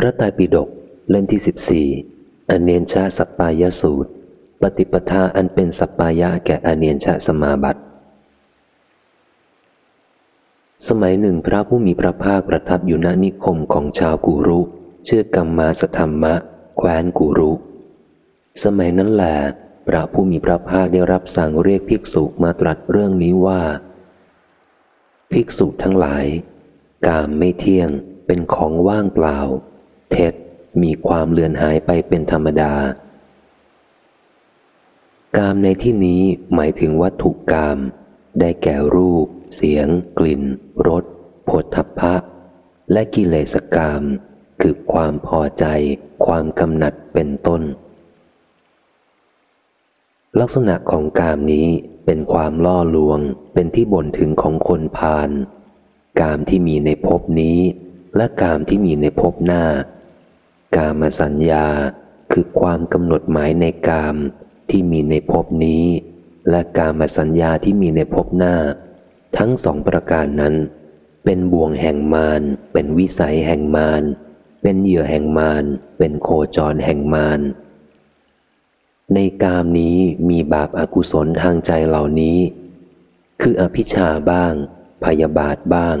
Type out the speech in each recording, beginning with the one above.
พระไตรปิฎกเล่มที่สิบสี่อเนียนชาสัปปายสูตร ปฏิปทาอันเป็นสัปปายะแก่อเนียนชาสมาบัติ สมัยหนึ่งพระผู้มีพระภาคประทับอยู่ณนิคมของชาวกูรุ ชื่อกรรมมาสธรรมะ แคว้นกูรุ สมัยนั้นแหละพระผู้มีพระภาคได้รับสั่งเรียกภิกษุมาตรัสเรื่องนี้ว่า ภิกษุทั้งหลาย กามไม่เที่ยงเป็นของว่างเปล่า เท็จมีความเลือนหายไปเป็นธรรมดา กามในที่นี้หมายถึงวัตถุกาม ได้แก่รูป เสียง กลิ่นรสผลทัพพะ และกิเลสกาม คือความพอใจ ความกำหนัดเป็นต้น ลักษณะของกามนี้เป็นความล่อลวง เป็นที่บ่นถึงของคนพาลกามที่มีในภพนี้ และกามที่มีในภพหน้า กามสัญญาคือความกำหนดหมายในกามที่มีในภพนี้ และกามสัญญาที่มีในภพหน้า ทั้งสองประการนั้น เป็นบ่วงแห่งมารเป็นวิสัยแห่งมารเป็นเหยื่อแห่งมารเป็นโคจรแห่งมารในกามนี้มีบาปอากุศลทางใจเหล่านี้ คืออภิชาบ้าง พยาบาทบ้าง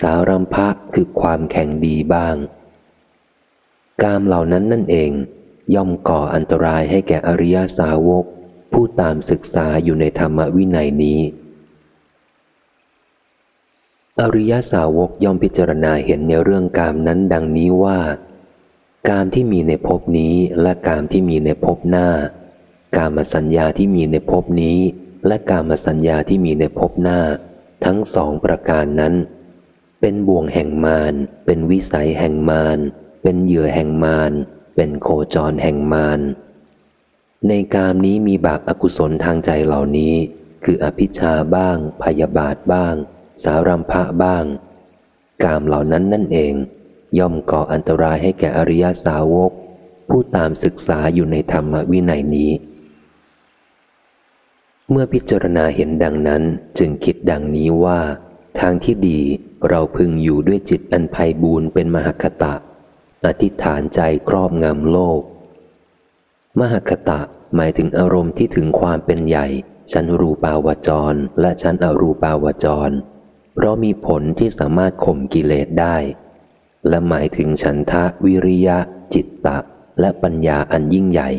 สารัมภะคือความแข่งดีบ้าง กามเหล่านั้นนั่นเอง ย่อมก่ออันตรายให้แก่อริยสาวก ผู้ตามศึกษาอยู่ในธรรมวินัยนี้ อริยสาวกย่อมพิจารณาเห็นในเรื่องกามนั้นดังนี้ว่า กามที่มีในภพนี้และกามที่มีในภพหน้า กามสัญญาที่มีในภพนี้ และกามสัญญาที่มีในภพหน้า ทั้งสองประการนั้น เป็นบ่วงแห่งมารเป็นวิสัยแห่งมาร เป็นเหยื่อแห่งมาร เป็นโคจรแห่งมาร ในกามนี้มีบาปอากุศลทางใจเหล่านี้ คืออภิชาบ้าง พยาบาทบ้าง สารัมภะบ้าง กามเหล่านั้นนั่นเอง ย่อมก่ออันตรายให้แก่อริยสาวก ผู้ตามศึกษาอยู่ในธรรมวินัยนี้ เมื่อพิจารณาเห็นดังนั้นจึงคิดดังนี้ว่า ทางที่ดีเราพึงอยู่ด้วยจิตอันไพ่บูรณ์เป็นมหคตะ อธิษฐานใจครอบงำโลก มหคตะหมายถึงอารมณ์ที่ถึงความเป็นใหญ่ ชั้นรูปาวจรและชั้นอรูปาวจร เพราะมีผลที่สามารถข่มกิเลสได้ และหมายถึงฉันทะวิริยะ จิตตะ และปัญญาอันยิ่งใหญ่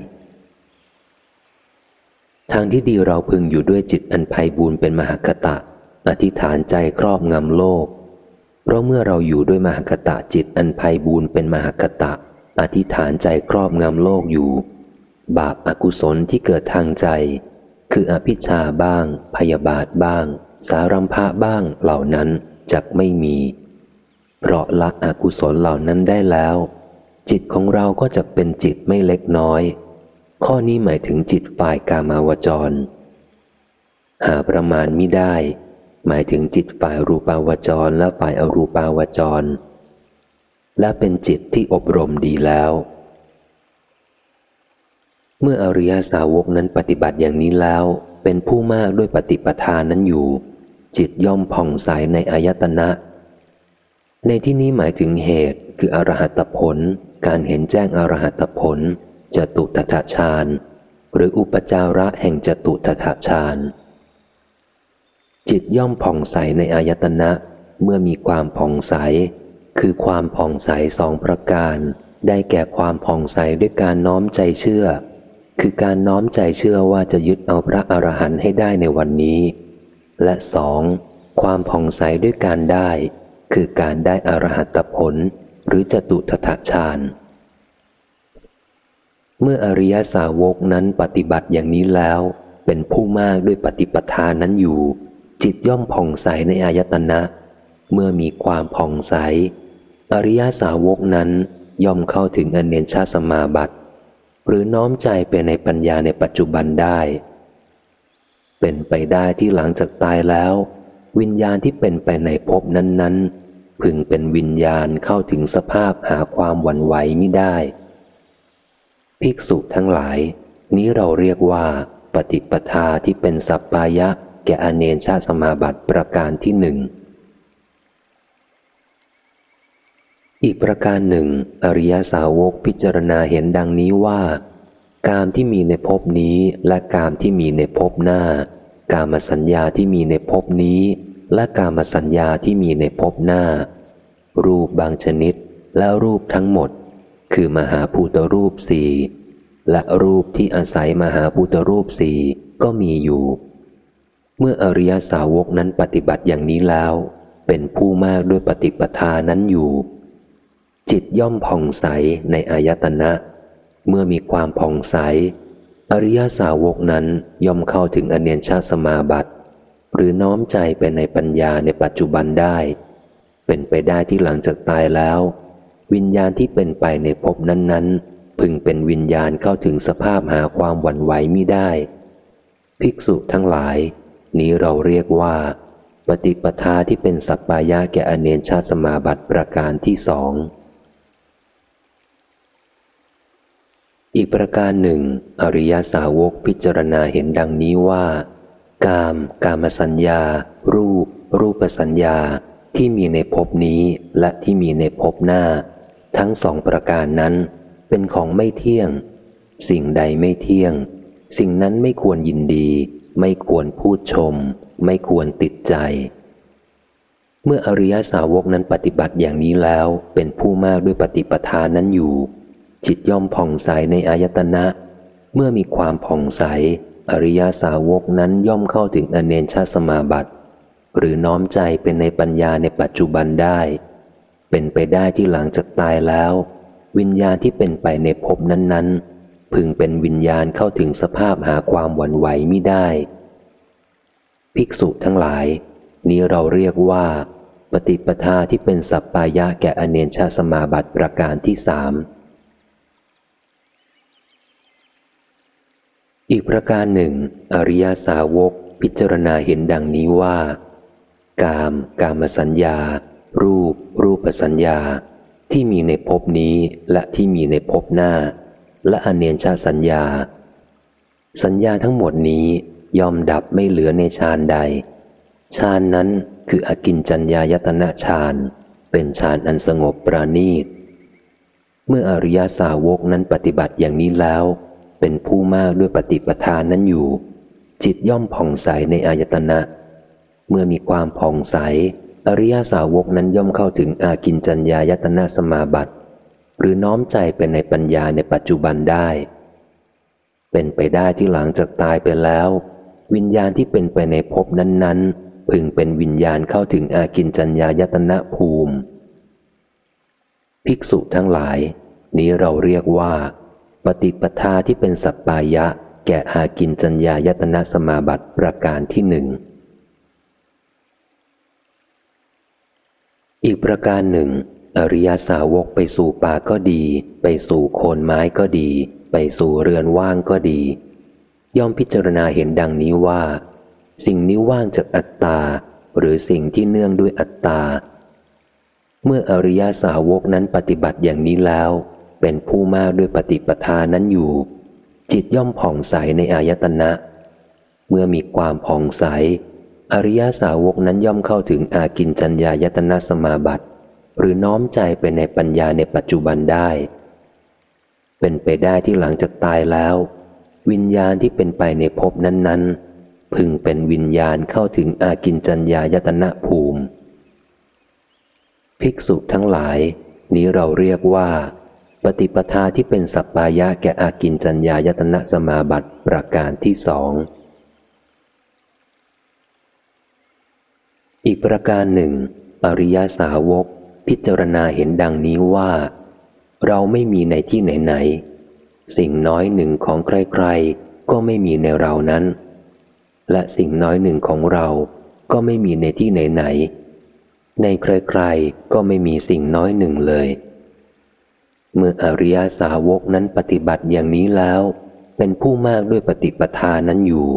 ทางที่ดีเราพึงอยู่ด้วยจิตอันไพ่บูรณ์เป็นมหคตะ อธิษฐานใจครอบงำโลก ราะเมื่อเราอยู่ด้วยมหคตะจิตอันภัยบูนเป็นมหคตะ อธิษฐานใจครอบงำโลกอยู่ บาปอากุศลที่เกิดทางใจ คืออภิชาบ้าง พยาบาทบ้าง สารัมภะบ้างเหล่านั้นจะไม่มี เพราะละอกุศลเหล่านั้นได้แล้ว จิตของเราก็จะเป็นจิตไม่เล็กน้อย ข้อนี้หมายถึงจิตฝ่ายกามาวจร หาประมาณไม่ได้ หมายถึงจิตฝ่ายรูปาวจรและฝ่ายอรูปาวจร และเป็นจิตที่อบรมดีแล้ว เมื่ออริยสาวกนั้นปฏิบัติอย่างนี้แล้ว เป็นผู้มากด้วยปฏิปทานนั้นอยู่ จิตย่อมผ่องใสในอายตนะ ในที่นี้หมายถึงเหตุคืออรหัตผล การเห็นแจ้งอรหัตผลจตุตถาฌานหรืออุปจาระแห่งจตุตถาฌาน จิตย่อมผ่องใสในอายตนะ เมื่อมีความผ่องใส คือความผ่องใสสองประการ ได้แก่ความผ่องใสด้วยการน้อมใจเชื่อ คือการน้อมใจเชื่อว่าจะยึดเอาพระอรหันต์ให้ได้ในวันนี้ และสองความผ่องใสด้วยการได้ คือการได้อรหัตผล หรือจตุทถฌานเมื่ออริยสาวกนั้นปฏิบัติอย่างนี้แล้ว เป็นผู้มากด้วยปฏิปทานนั้นอยู่ จิตย่อมผ่องใสในอายตนะ เมื่อมีความผ่องใส อริยาสาวกนั้นย่อมเข้าถึงอเนชาสมาบัติหรือน้อมใจไปในปัญญาในปัจจุบันได้ เป็นไปได้ที่หลังจากตายแล้ว วิญญาณที่เป็นไปในภพนั้น ๆ พึงเป็นวิญญาณเข้าถึงสภาพหาความหวั่นไหวไม่ได้ ภิกษุทั้งหลาย นี้เราเรียกว่า ปฏิปทาที่เป็นสัปปายะ แก่อเนนชาสมาบัติประการที่หนึ่ง อีกประการหนึ่ง อริยสาวกพิจารณาเห็นดังนี้ว่า กามที่มีในภพนี้และกามที่มีในภพหน้า กามสัญญาที่มีในภพนี้ และกามสัญญาที่มีในภพหน้า รูปบางชนิดและรูปทั้งหมด คือมหาภูตรูปสี่และรูปที่อาศัยมหาภูตรูปสี่ก็มีอยู่ เมื่ออริยสาวกนั้นปฏิบัติอย่างนี้แล้ว เป็นผู้มากด้วยปฏิปทานั้นอยู่ จิตย่อมผ่องใสในอายตนะ เมื่อมีความผ่องใส อริยสาวกนั้นย่อมเข้าถึงอเนียนชาสมาบัติ หรือน้อมใจไปในปัญญาในปัจจุบันได้ เป็นไปได้ที่หลังจากตายแล้ว วิญญาณที่เป็นไปในภพนั้น ๆ พึงเป็นวิญญาณเข้าถึงสภาพหาความหวั่นไหวไม่ได้ ภิกษุทั้งหลาย นี้เราเรียกว่า ปฏิปทาที่เป็นสัปปายะแก่อเนนชาสมาบัติประการที่สอง อีกประการหนึ่ง อริยสาวกพิจารณาเห็นดังนี้ว่า กาม กามสัญญา รูป รูปสัญญาที่มีในภพนี้และที่มีในภพหน้า ทั้งสองประการนั้น เป็นของไม่เที่ยง สิ่งใดไม่เที่ยง สิ่งนั้นไม่ควรยินดี ไม่ควรพูดชม ไม่ควรติดใจ เมื่ออริยสาวกนั้นปฏิบัติอย่างนี้แล้วเป็นผู้มากด้วยปฏิปทานนั้นอยู่ จิตย่อมผ่องใสในอายตนะ เมื่อมีความผ่องใส อริยสาวกนั้นย่อมเข้าถึงอเนนชาสมาบัติ หรือน้อมใจเป็นในปัญญาในปัจจุบันได้ เป็นไปได้ที่หลังจากตายแล้ว วิญญาณที่เป็นไปในภพนั้นๆ พึงเป็นวิญญาณเข้าถึงสภาพหาความวันไหวไม่ได้ ภิกษุทั้งหลาย นี้เราเรียกว่า ปฏิปทาที่เป็นสัปปายะแก่อเนนชาสมาบัติประการที่สามอีกประการหนึ่ง อริยาสาวกพิจารณาเห็นดังนี้ว่า กาม กามสัญญา รูป รูปสัญญา ที่มีในภพนี้และที่มีในภพหน้า และอเนียนชาสัญญา สัญญาทั้งหมดนี้ยอมดับไม่เหลือในฌานใดฌานนั้นคืออกินจัญญายตนะฌานเป็นฌานอันสงบประณีต เมื่ออริยาสาวกนั้นปฏิบัติอย่างนี้แล้ว เป็นผู้มากด้วยปฏิปทานนั้นอยู่ จิตย่อมผ่องใสในอายตนะ เมื่อมีความผ่องใส อริยสาวกนั้นย่อมเข้าถึงอากินจัญญายตนะสมาบัติ หรือน้อมใจเป็นในปัญญาในปัจจุบันได้ เป็นไปได้ที่หลังจากตายไปแล้ว วิญญาณที่เป็นไปในภพนั้น ๆ พึงเป็นวิญญาณเข้าถึงอากินจัญญายตนะภูมิ ภิกษุทั้งหลาย นี้เราเรียกว่า ปฏิปทาที่เป็นสัปปายะ แก่อากินจัญญายตนะสมาบัติประการที่หนึ่งอีกประการหนึ่ง อริยสาวกไปสู่ป่าก็ดี ไปสู่โคนไม้ก็ดี ไปสู่เรือนว่างก็ดี ย่อมพิจารณาเห็นดังนี้ว่า สิ่งนี้ว่างจากอัตตา หรือสิ่งที่เนื่องด้วยอัตตา เมื่ออริยสาวกนั้นปฏิบัติอย่างนี้แล้ว เป็นผู้มากด้วยปฏิปทานั้นอยู่ จิตย่อมผ่องใสในอายตนะ เมื่อมีความผ่องใส อริยสาวกนั้นย่อมเข้าถึงอากินจัญญายตนะสมาบัติ หรือน้อมใจไปในปัญญาในปัจจุบันได้ เป็นไปได้ที่หลังจากตายแล้ว วิญญาณที่เป็นไปในภพนั้นๆ พึงเป็นวิญญาณเข้าถึงอากินจัญญายตนะภูมิ ภิกษุทั้งหลาย นี้เราเรียกว่า ปฏิปทาที่เป็นสัปปายะแก่อากินจัญญายตนะสมาบัติประการที่สองอีกประการหนึ่ง อริยาสาวก พิจารณาเห็นดังนี้ว่า เราไม่มีในที่ไหนๆสิ่งน้อยหนึ่งของใครๆก็ไม่มีในเรานั้น และสิ่งน้อยหนึ่งของเราก็ไม่มีในที่ไหนๆในใครๆก็ไม่มีสิ่งน้อยหนึ่งเลย เมื่ออริยาสาวกนั้นปฏิบัติอย่างนี้แล้ว เป็นผู้มากด้วยปฏิปทานั้นอยู่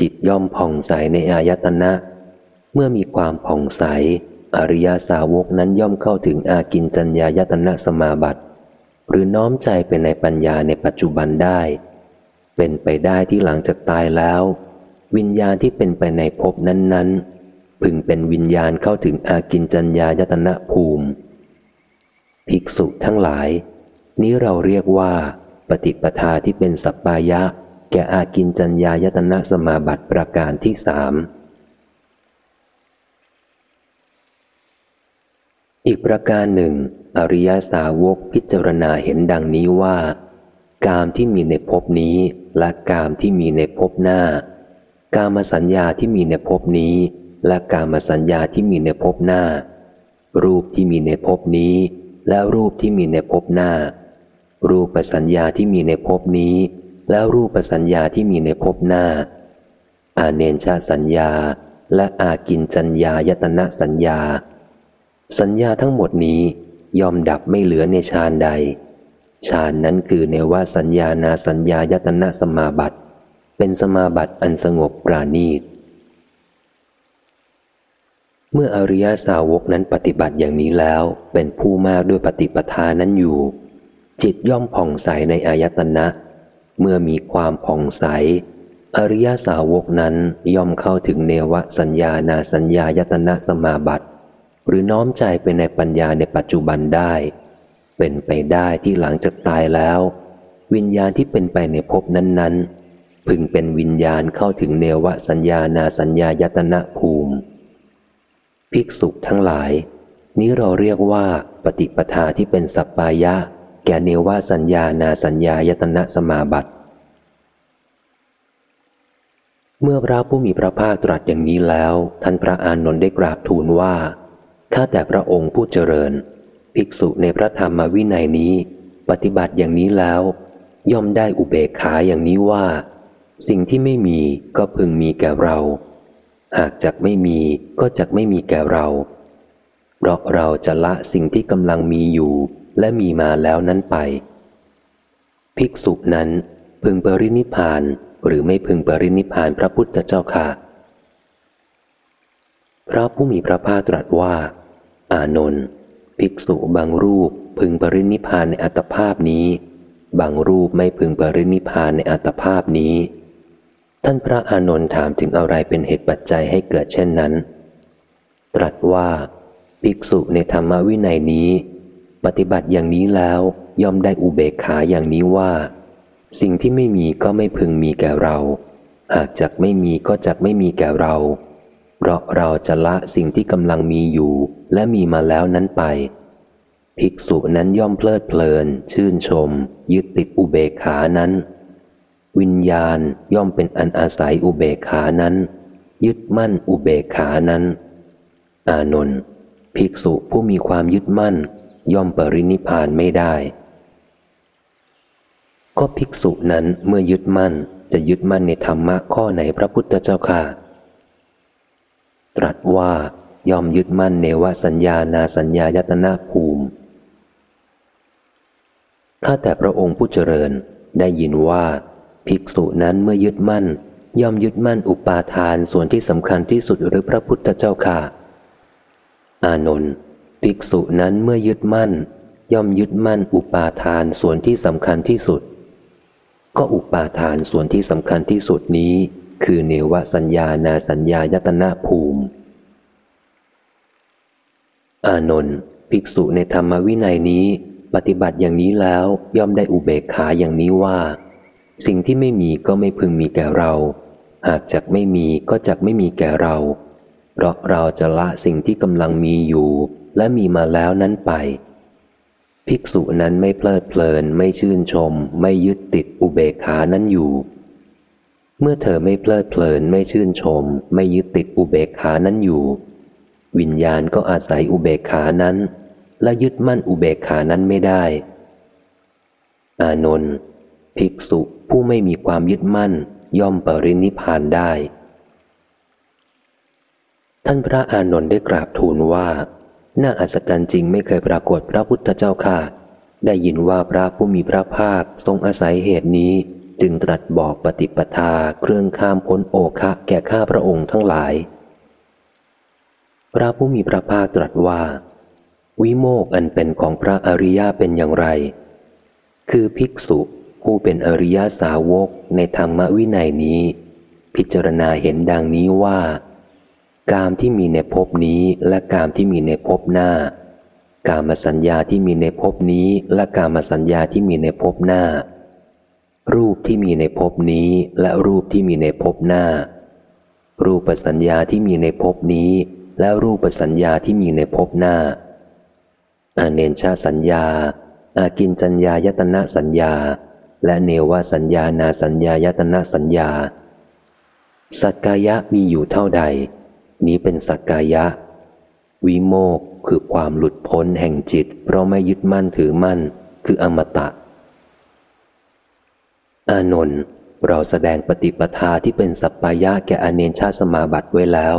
จิตย่อมผ่องใสในอายตนะ เมื่อมีความผ่องใส อริยาสาวกนั้นย่อมเข้าถึงอากินจัญญายตนะสมาบัติ หรือน้อมใจไปในปัญญาในปัจจุบันได้ เป็นไปได้ที่หลังจากตายแล้ว วิญญาณที่เป็นไปในภพนั้น ๆ พึงเป็นวิญญาณเข้าถึงอากินจัญญายตนะภูมิ ภิกษุทั้งหลาย นี้เราเรียกว่า ปฏิปทาที่เป็นสัปปายะ แก่อากินจัญญายตนะสมาบัติประการที่สาม อีกประการหนึ่ง อริยสาวกพิจารณาเห็นดังนี้ว่า กามที่มีในภพนี้และกามที่มีในภพหน้า กามสัญญาที่มีในภพนี้ และกามสัญญาที่มีในภพหน้า รูปที่มีในภพนี้ และรูปที่มีในภพหน้า รูปสัญญาที่มีในภพนี้ แล้วรูปสัญญาที่มีในภพหน้า อาเนนชาสัญญา และอากินจัญญายตนะสัญญา สัญญาทั้งหมดนี้ยอมดับไม่เหลือในฌานใดฌานนั้นคือเนวสัญญานาสัญญายตนะสมาบัติ เป็นสมาบัติอันสงบปราณีต เมื่ออริยสาวกนั้นปฏิบัติอย่างนี้แล้วเป็นผู้มากด้วยปฏิปทานั้นอยู่ จิตย่อมผ่องใสในอายตนะ เมื่อมีความผ่องใส อริยสาวกนั้นย่อมเข้าถึงเนวสัญญานาสัญญายตนะสมาบัติ หรือน้อมใจไปในปัญญาในปัจจุบันได้ เป็นไปได้ที่หลังจากตายแล้ว วิญญาณที่เป็นไปในภพนั้น ๆ พึงเป็นวิญญาณเข้าถึงเนวสัญญานาสัญญายตนะภูมิ ภิกษุทั้งหลาย นี้เราเรียกว่าปฏิปทาที่เป็นสัปปายะ แก่เนวสัญญานาสัญญายตนะสมาบัติ เมื่อพระผู้มีพระภาคตรัสอย่างนี้แล้ว ท่านพระอานนท์ได้กราบทูลว่า ข้าแต่พระองค์ผู้เจริญ ภิกษุในพระธรรมวินัยนี้ ปฏิบัติอย่างนี้แล้ว ย่อมได้อุเบกขาอย่างนี้ว่า สิ่งที่ไม่มีก็พึงมีแก่เรา หากจักไม่มีก็จักไม่มีแก่เราเพราะเราจะละสิ่งที่กำลังมีอยู่และมีมาแล้วนั้นไป ภิกษุนั้นพึงปรินิพานหรือไม่พึงปรินิพานพระพุทธเจ้าค่ะ พระผู้มีพระภาคตรัสว่า อานนท์ภิกษุบางรูปพึงปรินิพานในอัตภาพนี้ บางรูปไม่พึงปรินิพานในอัตภาพนี้ ท่านพระอานนท์ถามถึงอะไรเป็นเหตุปัจจัยให้เกิดเช่นนั้น ตรัสว่า ภิกษุในธรรมวินัยนี้ ปฏิบัติอย่างนี้แล้วย่อมได้อุเบกขาอย่างนี้ว่า สิ่งที่ไม่มีก็ไม่พึงมีแก่เรา หากจักไม่มีก็จักไม่มีแก่เรา เพราะเราจะละสิ่งที่กำลังมีอยู่และมีมาแล้วนั้นไป ภิกษุนั้นย่อมเพลิดเพลิน ชื่นชม ยึดติดอุเบกขานั้น วิญญาณย่อมเป็นอันอาศัยอุเบกขานั้น ยึดมั่นอุเบกขานั้น อานนท์ภิกษุผู้มีความยึดมั่น ย่อมปรินิพานไม่ได้ ก็ภิกษุนั้นเมื่อยึดมั่นจะยึดมั่นในธรรมะข้อไหนพระพุทธเจ้าค่ะ ตรัสว่ายอมยึดมั่นเนวสัญญานาสัญญายตนาภูมิ ข้าแต่พระองค์ผู้เจริญได้ยินว่า ภิกษุนั้นเมื่อยึดมั่น ย่อมยึดมั่นอุปาทานส่วนที่สำคัญที่สุดหรือพระพุทธเจ้าค่ะ อานนท์ภิกษุนั้นเมื่อยึดมั่น ย่อมยึดมั่นอุปาทานส่วนที่สำคัญที่สุด ก็อุปาทานส่วนที่สำคัญที่สุดนี้ คือเนวสัญญานาสัญญายตนาภูมิ อานนท์ภิกษุในธรรมวินัยนี้ ปฏิบัติอย่างนี้แล้วย่อมได้อุเบกขาอย่างนี้ว่า สิ่งที่ไม่มีก็ไม่พึงมีแก่เรา หากจักไม่มีก็จักไม่มีแก่เรา เพราะเราจะละสิ่งที่กำลังมีอยู่ และมีมาแล้วนั้นไป ภิกษุนั้นไม่เพลิดเพลิน ไม่ชื่นชม ไม่ยึดติดอุเบกขานั้นอยู่ เมื่อเธอไม่เพลิดเพลินไม่ชื่นชม ไม่ยึดติดอุเบกขานั้นอยู่ วิญญาณก็อาศัยอุเบกขานั้น และยึดมั่นอุเบกขานั้นไม่ได้ อานนท์ภิกษุผู้ไม่มีความยึดมั่นย่อมปรินิพานได้ ท่านพระอานนท์ได้กราบทูลว่า น่าอัศจรรย์จริงไม่เคยปรากฏพระพุทธเจ้าค่ะ ได้ยินว่าพระผู้มีพระภาคทรงอาศัยเหตุนี้ จึงตรัสบอกปฏิปทาเครื่องข้ามพ้นโอคะแก่ข้าพระองค์ทั้งหลาย พระผู้มีพระภาคตรัสว่า วิโมกอันเป็นของพระอริยะเป็นอย่างไร คือภิกษุผู้เป็นอริยสาวกในธรรมวินัยนี้ พิจารณาเห็นดังนี้ว่า กามที่มีในภพนี้และกามที่มีในภพหน้า กามสัญญาที่มีในภพนี้และกามสัญญาที่มีในภพหน้า รูปที่มีในภพนี้และรูปที่มีในภพหน้า รูปสัญญาที่มีในภพนี้ และรูปสัญญาที่มีในภพหน้า อาเนชาสัญญา อากินจัญญายตนะสัญญา และเนวสัญญานาสัญญายตนะสัญญา สักกายะมีอยู่เท่าใด นี้เป็นสักกายะ วิโมกคือความหลุดพ้นแห่งจิต เพราะไม่ยึดมั่นถือมั่น คืออมตะ อานนท์เราแสดงปฏิปทาที่เป็นสัปปายะแก่อเนนชาสมาบัติไว้แล้ว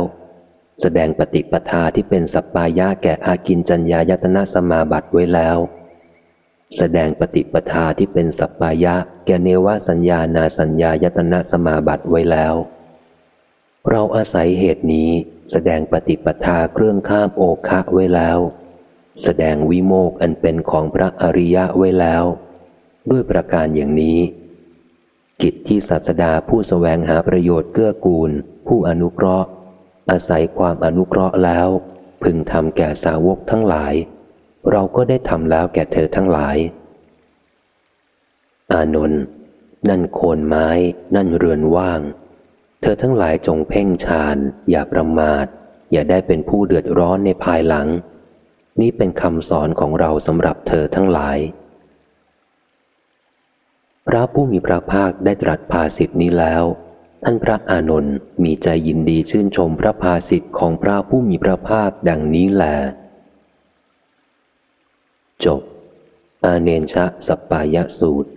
แสดงปฏิปทาที่เป็นสัปปายะแก่อากินจัญญายตนะสมาบัติไว้แล้ว แสดงปฏิปทาที่เป็นสัปปายะ แก่เนวสัญญานาสัญญายตนะสมาบัติไว้แล้ว เราอาศัยเหตุนี้แสดงปฏิปทาเครื่องข้ามโอคะไว้แล้ว แสดงวิโมกอันเป็นของพระอริยะไว้แล้ว ด้วยประการอย่างนี้ กิจที่ศาสดาผู้สแสวงหาประโยชน์เกื้อกูล ผู้อนุเคราะห์ อาศัยความอนุเคราะห์แล้ว พึงทำแก่สาวกทั้งหลาย เราก็ได้ทำแล้วแก่เธอทั้งหลาย อานนท์นั่นโคนไม้ นั่นเรือนว่าง เธอทั้งหลายจงเพ่งฌานอย่าประมาท อย่าได้เป็นผู้เดือดร้อนในภายหลัง นี่เป็นคำสอนของเราสำหรับเธอทั้งหลาย พระผู้มีพระภาคได้ตรัสภาสิทธินี้แล้ว ท่านพระอานนท์มีใจยินดีชื่นชมพระภาสิทธิ์ของพระผู้มีพระภาคดังนี้แล จบ อาเนนชะสปปายสูตร